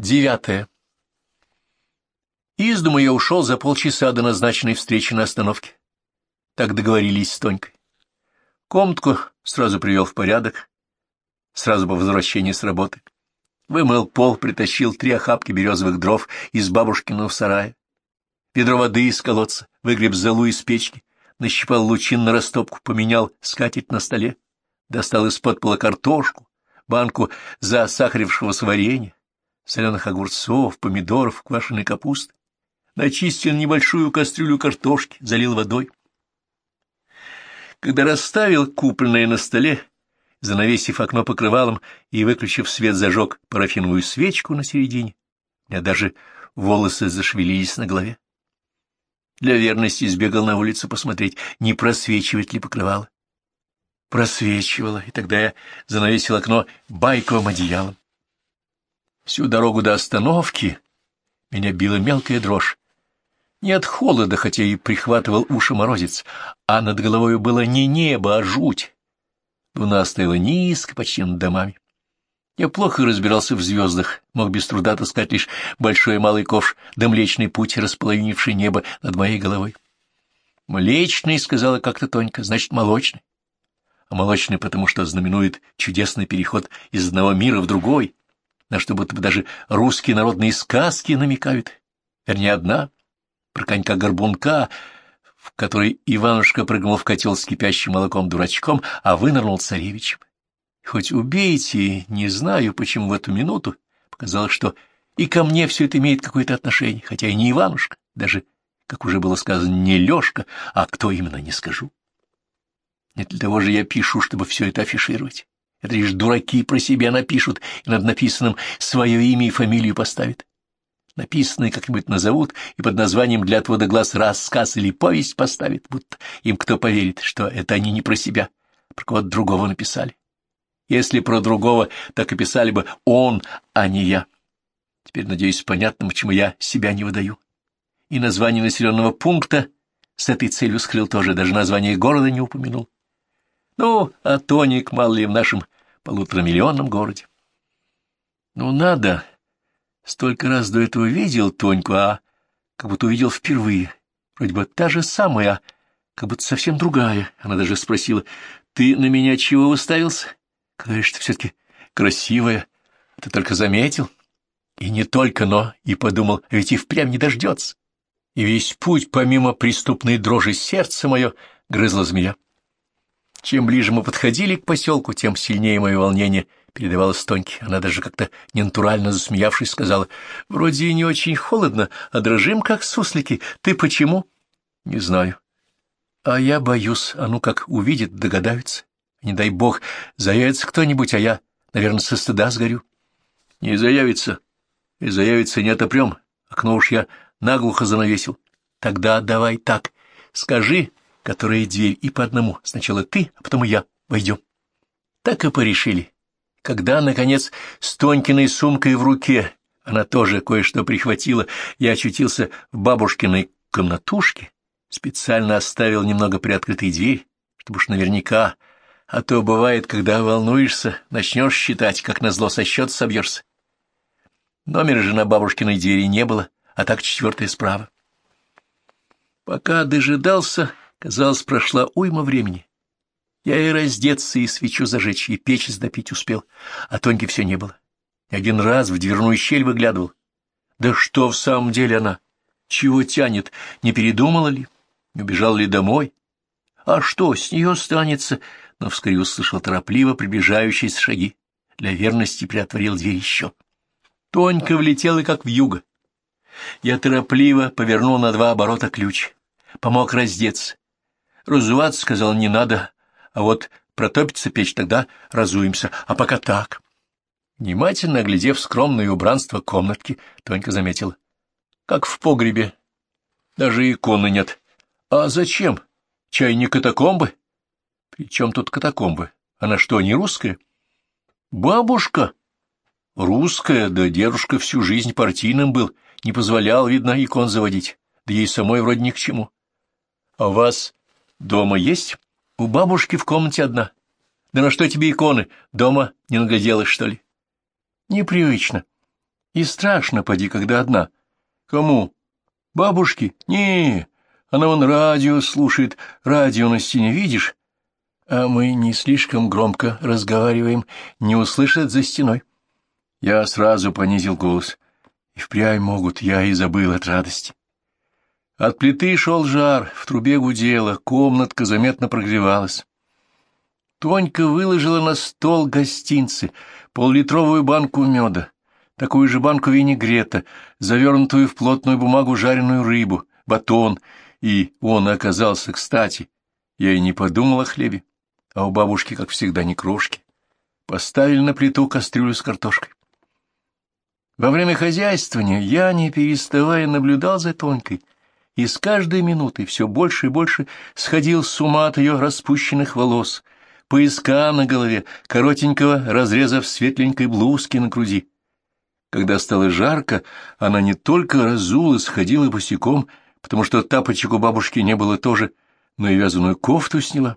Девятое. Из дому я ушел за полчаса до назначенной встречи на остановке. Так договорились с Тонькой. Комнатку сразу привел в порядок, сразу по возвращении с работы. Вымыл пол, притащил три охапки березовых дров из бабушкиного сарая, ведро воды из колодца, выгреб золу из печки, нащипал лучин на растопку, поменял скатерть на столе, достал из-под пола картошку, банку засахарившегося варенья, соленых огурцов, помидоров, квашеной капусты. Начистил небольшую кастрюлю картошки, залил водой. Когда расставил купленное на столе, занавесив окно покрывалом и, выключив свет, зажег парафиновую свечку на середине, у меня даже волосы зашевелились на голове. Для верности сбегал на улицу посмотреть, не просвечивает ли покрывало. Просвечивало, и тогда я занавесил окно байковым одеялом. Всю дорогу до остановки меня била мелкая дрожь. Не от холода, хотя и прихватывал уши морозец, а над головой было не небо, а жуть. Луна стояла низко, почти над домами. Я плохо разбирался в звездах, мог без труда таскать лишь большой и малый ковш, да млечный путь, располовинивший небо над моей головой. «Млечный», — сказала как-то Тонька, — значит, молочный. А молочный потому, что знаменует чудесный переход из одного мира в другой, на что будто бы даже русские народные сказки намекают. Вернее, одна, про конька-горбунка, в которой Иванушка прыгнул в котел с кипящим молоком дурачком, а вынырнул царевичем. Хоть убейте, не знаю, почему в эту минуту показалось, что и ко мне все это имеет какое-то отношение, хотя и не Иванушка, даже, как уже было сказано, не Лешка, а кто именно, не скажу. Не для того же я пишу, чтобы все это афишировать. Это лишь дураки про себя напишут и над написанным свое имя и фамилию поставят. Написанное как-нибудь назовут и под названием для отвода глаз рассказ или повесть поставят, будто им кто поверит, что это они не про себя, про кого-то другого написали. Если про другого, так и писали бы он, а не я. Теперь, надеюсь, понятно, почему я себя не выдаю. И название населенного пункта с этой целью скрыл тоже, даже название города не упомянул. Ну, а тоник мало ли в нашем полуторамиллионном городе. Ну, надо. Столько раз до этого видел Тоньку, а как будто увидел впервые. Вроде бы та же самая, а как будто совсем другая. Она даже спросила, ты на меня чего выставился? Говоришь, ты все-таки красивая. Ты только заметил? И не только, но и подумал, ведь и впрямь не дождется. И весь путь, помимо преступной дрожи сердца мое, грызла змея. Чем ближе мы подходили к поселку, тем сильнее мое волнение передавалось Тоньке. Она даже как-то ненатурально засмеявшись сказала, «Вроде и не очень холодно, а дрожим, как суслики. Ты почему?» «Не знаю». «А я боюсь. А ну как увидит, догадаются. Не дай бог, заявится кто-нибудь, а я, наверное, со стыда сгорю». «Не заявится. И заявится, не отопрем. Окно уж я наглухо занавесил. Тогда давай так. Скажи, которая дверь, и по одному. Сначала ты, а потом и я. Войдем. Так и порешили. Когда, наконец, с Тонькиной сумкой в руке, она тоже кое-что прихватила, я очутился в бабушкиной комнатушке, специально оставил немного приоткрытой дверь, чтобы уж наверняка, а то бывает, когда волнуешься, начнешь считать, как назло со счета собьешься. Номера же на бабушкиной двери не было, а так четвертая справа. Пока дожидался, Казалось, прошла уйма времени. Я и раздеться, и свечу зажечь, и печь сдопить успел, а Тоньки все не было. Один раз в дверную щель выглядывал. Да что в самом деле она? Чего тянет? Не передумала ли? Не убежала ли домой? А что, с нее останется? Но вскоре услышал торопливо приближающиеся шаги. Для верности приотворил дверь еще. Тонька влетела, как в юго. Я торопливо повернул на два оборота ключ. Помог раздеться. Разуваться, сказал, не надо, а вот протопится печь, тогда разуемся, а пока так. Внимательно оглядев скромное убранство комнатки, Тонька заметила. Как в погребе. Даже иконы нет. А зачем? Чай не катакомбы? При чем тут катакомбы? Она что, не русская? Бабушка? Русская, да дедушка всю жизнь партийным был, не позволял, видно, икон заводить, да ей самой вроде ни к чему. А вас Дома есть? У бабушки в комнате одна. Да на что тебе иконы? Дома не нагляделась, что ли? Непривычно. И страшно, поди, когда одна. Кому? Бабушки? Не, она вон радио слушает, радио на стене видишь? А мы не слишком громко разговариваем, не услышат за стеной. Я сразу понизил голос. И впрямь могут, я и забыл от радости. От плиты шел жар, в трубе гудела, комнатка заметно прогревалась. Тонька выложила на стол гостинцы, поллитровую банку меда, такую же банку винегрета, завернутую в плотную бумагу жареную рыбу, батон, и он оказался кстати. Я и не подумал о хлебе, а у бабушки, как всегда, не крошки. Поставили на плиту кастрюлю с картошкой. Во время хозяйствования я, не переставая, наблюдал за Тонькой, и с каждой минутой все больше и больше сходил с ума от ее распущенных волос, пояска на голове, коротенького разреза в светленькой блузке на груди. Когда стало жарко, она не только разулась, ходила босиком, потому что тапочек у бабушки не было тоже, но и вязаную кофту сняла.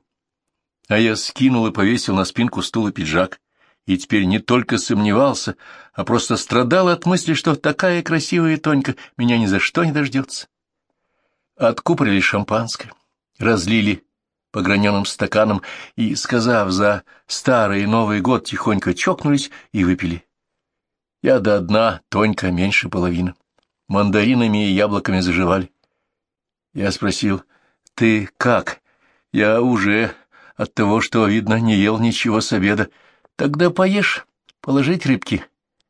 А я скинул и повесил на спинку стула пиджак, и теперь не только сомневался, а просто страдал от мысли, что такая красивая Тонька меня ни за что не дождется. Откупорили шампанское, разлили по граненым стаканам и, сказав за старый и Новый год, тихонько чокнулись и выпили. Я до дна, Тонька меньше половины. Мандаринами и яблоками заживали. Я спросил, ты как? Я уже от того, что, видно, не ел ничего с обеда. Тогда поешь, положить рыбки.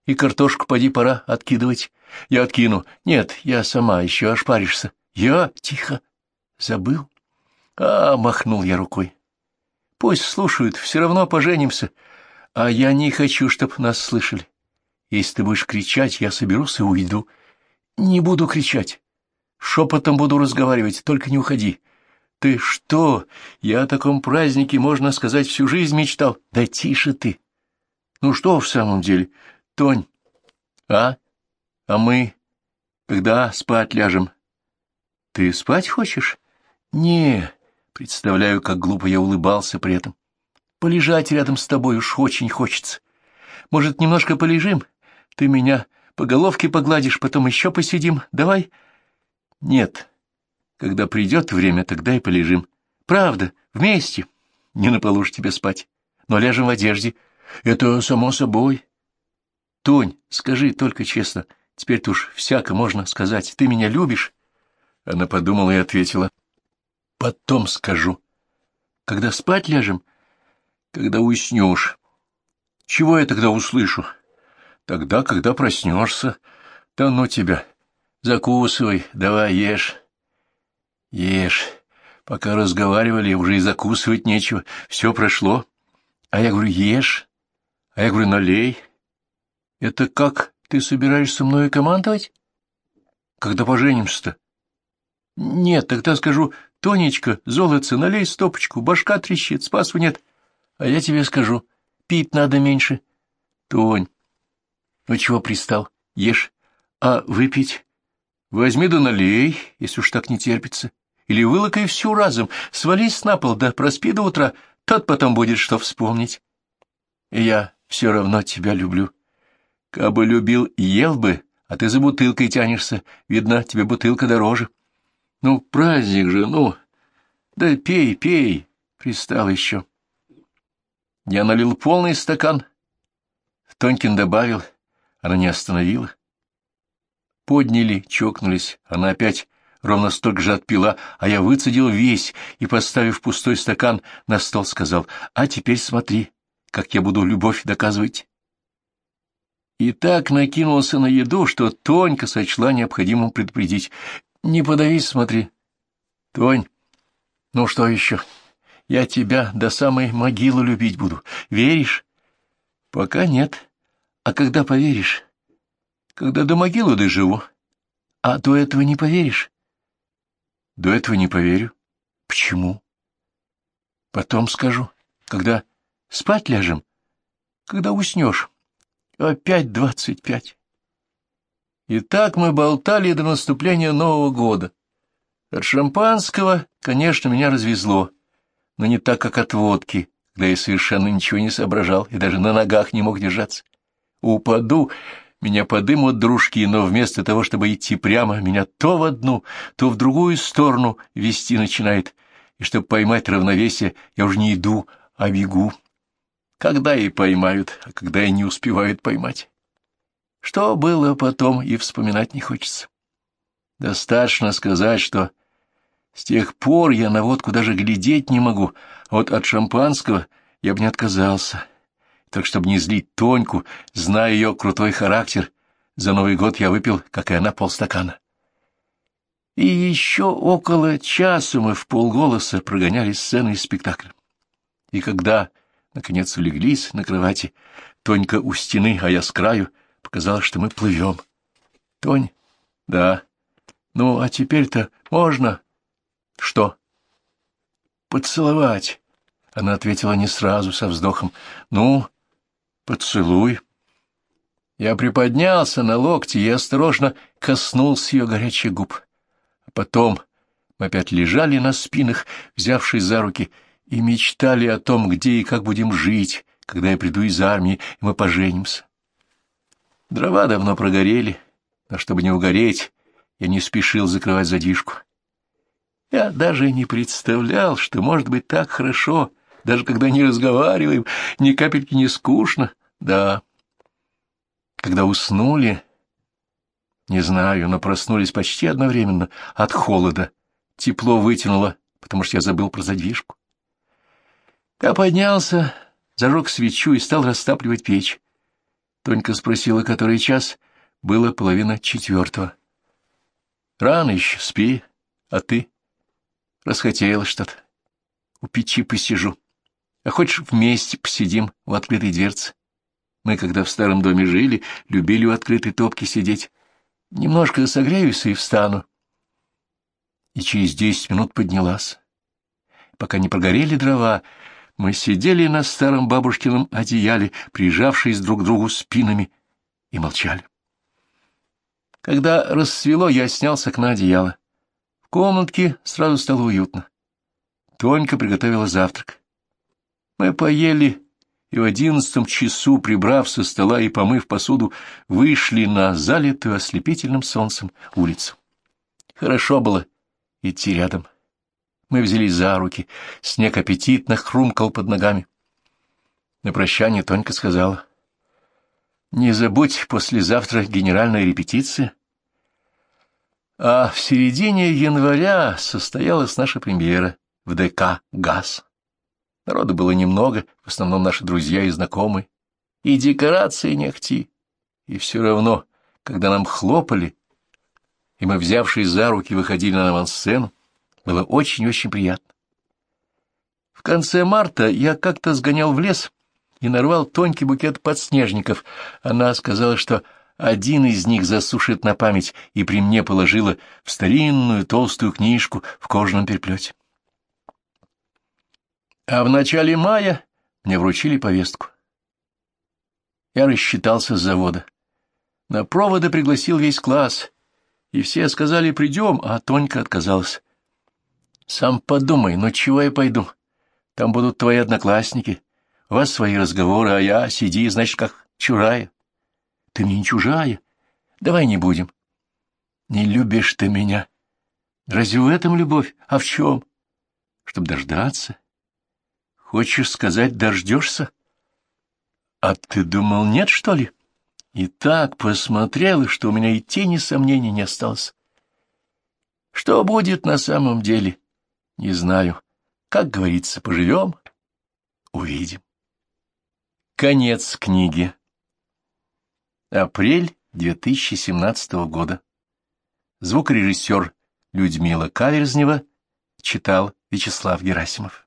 И картошку поди пора откидывать. Я откину. Нет, я сама, еще ошпаришься. Я? Тихо. Забыл. А, махнул я рукой. Пусть слушают, все равно поженимся. А я не хочу, чтоб нас слышали. Если ты будешь кричать, я соберусь и уйду. Не буду кричать. Шепотом буду разговаривать, только не уходи. Ты что? Я о таком празднике, можно сказать, всю жизнь мечтал. Да тише ты. Ну что в самом деле, Тонь? А? А мы? Когда спать ляжем? Ты спать хочешь? Не, представляю, как глупо я улыбался при этом. Полежать рядом с тобой уж очень хочется. Может, немножко полежим? Ты меня по головке погладишь, потом еще посидим. Давай? Нет. Когда придет время, тогда и полежим. Правда, вместе. Не на полу тебе спать, но ляжем в одежде. Это само собой. Тонь, скажи только честно, теперь-то уж всяко можно сказать. Ты меня любишь? Она подумала и ответила. Потом скажу. Когда спать ляжем? Когда уснешь. Чего я тогда услышу? Тогда, когда проснешься. Да ну тебя. Закусывай, давай ешь. Ешь. Пока разговаривали, уже и закусывать нечего. Все прошло. А я говорю, ешь. А я говорю, налей. Это как, ты собираешься мною командовать? Когда поженимся-то? Нет, тогда скажу, Тонечка, золотце, налей стопочку, башка трещит, спасу нет. А я тебе скажу, пить надо меньше. Тонь, ну чего пристал? Ешь. А выпить? Возьми да налей, если уж так не терпится. Или вылокай всю разом, свались на пол, да проспи до утра, тот потом будет что вспомнить. Я все равно тебя люблю. Кабы любил, ел бы, а ты за бутылкой тянешься. Видно, тебе бутылка дороже. Ну, праздник же, ну. Да пей, пей, пристал еще. Я налил полный стакан. Тонькин добавил, она не остановила. Подняли, чокнулись, она опять ровно столько же отпила, а я выцедил весь и, поставив пустой стакан, на стол сказал, «А теперь смотри, как я буду любовь доказывать». И так накинулся на еду, что Тонька сочла необходимым предупредить. «Не подавись, смотри». «Тонь, ну что еще? Я тебя до самой могилы любить буду. Веришь?» «Пока нет. А когда поверишь?» «Когда до могилы доживу. А до этого не поверишь?» До этого не поверю. Почему? Потом скажу, когда спать ляжем, когда уснешь. Опять двадцать пять. И так мы болтали до наступления Нового года. От шампанского, конечно, меня развезло, но не так, как от водки, когда я совершенно ничего не соображал и даже на ногах не мог держаться. Упаду, Меня подымут дружки, но вместо того, чтобы идти прямо, меня то в одну, то в другую сторону вести начинает. И чтобы поймать равновесие, я уже не иду, а бегу. Когда и поймают, а когда и не успевают поймать. Что было потом, и вспоминать не хочется. Достаточно сказать, что с тех пор я на водку даже глядеть не могу, вот от шампанского я бы не отказался. Так, чтобы не злить Тоньку, зная ее крутой характер, за Новый год я выпил, как и она, полстакана. И еще около часа мы в полголоса прогоняли сцены из спектакля. И когда, наконец, улеглись на кровати, Тонька у стены, а я с краю, показалось, что мы плывем. Тонь, да, ну, а теперь-то можно? Что? Поцеловать. Она ответила не сразу, со вздохом. Ну, поцелуй. Я приподнялся на локти и осторожно коснулся ее горячих губ. А потом мы опять лежали на спинах, взявшись за руки, и мечтали о том, где и как будем жить, когда я приду из армии, и мы поженимся. Дрова давно прогорели, но чтобы не угореть, я не спешил закрывать задвижку. Я даже не представлял, что может быть так хорошо, даже когда не разговариваем, ни капельки не скучно. Да. Когда уснули, не знаю, но проснулись почти одновременно от холода. Тепло вытянуло, потому что я забыл про задвижку. Я поднялся, зажег свечу и стал растапливать печь. Тонька спросила, который час. Было половина четвертого. Рано еще, спи. А ты? Расхотела что-то. У печи посижу. А хочешь, вместе посидим в открытой дверце? Мы, когда в старом доме жили, любили у открытой топки сидеть. Немножко согреюсь и встану. И через десять минут поднялась. Пока не прогорели дрова, мы сидели на старом бабушкином одеяле, прижавшись друг к другу спинами, и молчали. Когда рассвело, я снял с окна одеяло. В комнатке сразу стало уютно. Тонька приготовила завтрак. Мы поели и в одиннадцатом часу, прибрав со стола и помыв посуду, вышли на залитую ослепительным солнцем улицу. Хорошо было идти рядом. Мы взялись за руки, снег аппетитно хрумкал под ногами. На прощание Тонька сказала — не забудь, послезавтра генеральная репетиция. А в середине января состоялась наша премьера в ДК «ГАЗ». Народу было немного, в основном наши друзья и знакомые. И декорации не ахти. И все равно, когда нам хлопали, и мы, взявшись за руки, выходили на авансцену, было очень-очень приятно. В конце марта я как-то сгонял в лес и нарвал тонкий букет подснежников. Она сказала, что один из них засушит на память, и при мне положила в старинную толстую книжку в кожаном переплете. А в начале мая мне вручили повестку. Я рассчитался с завода. На проводы пригласил весь класс, и все сказали «придем», а Тонька отказалась. «Сам подумай, ну чего я пойду? Там будут твои одноклассники, у вас свои разговоры, а я сиди, значит, как чужая. Ты мне не чужая. Давай не будем. Не любишь ты меня. Разве в этом любовь? А в чем? Чтоб дождаться. Хочешь сказать, дождешься? А ты думал, нет, что ли? И так посмотрела, что у меня и тени сомнений не осталось. Что будет на самом деле, не знаю. Как говорится, поживем, увидим. Конец книги. Апрель 2017 года. Звукорежиссер Людмила Каверзнева читал Вячеслав Герасимов.